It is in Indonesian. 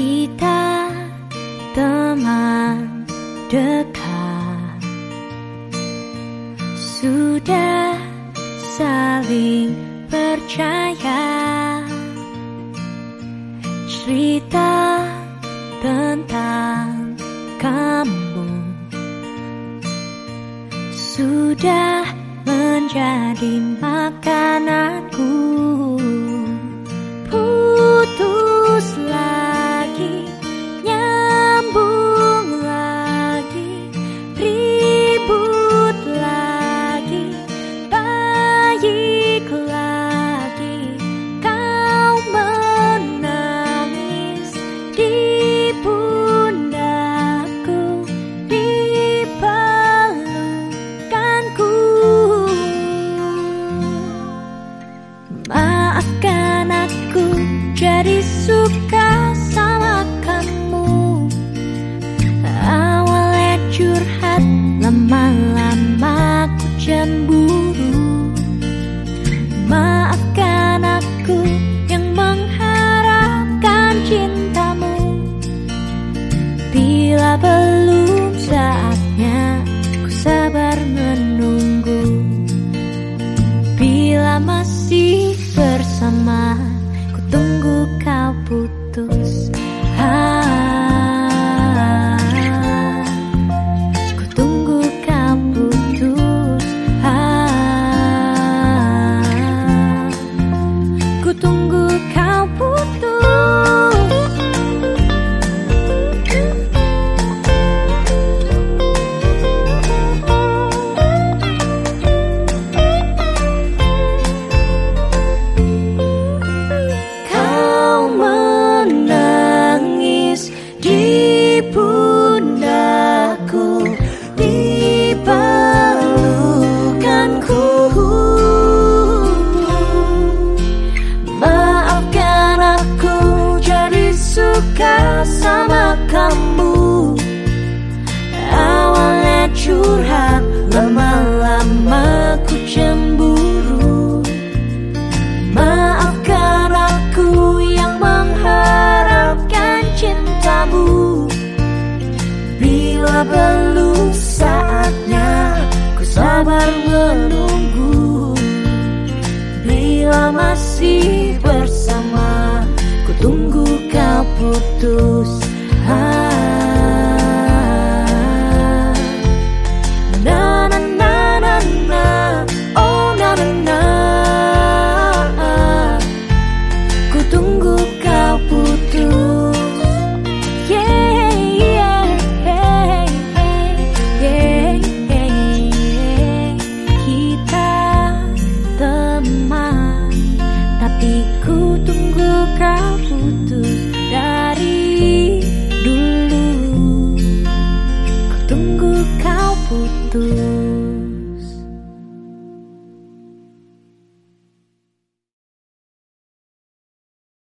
kita teman dekat. Sudah saling percaya. Cerita tentang kamu sudah menjadi makananku. Suka sama kamu. Awalnya curhat lama-lama ku cemburu. Maafkan aku yang mengharapkan cintamu. Bila belum saatnya ku sabar menunggu. Bila masih bersama Ku tunggu Ku tunggu belum saatnya ku sabar menunggu. Bila masih bersama ku tunggu kau putus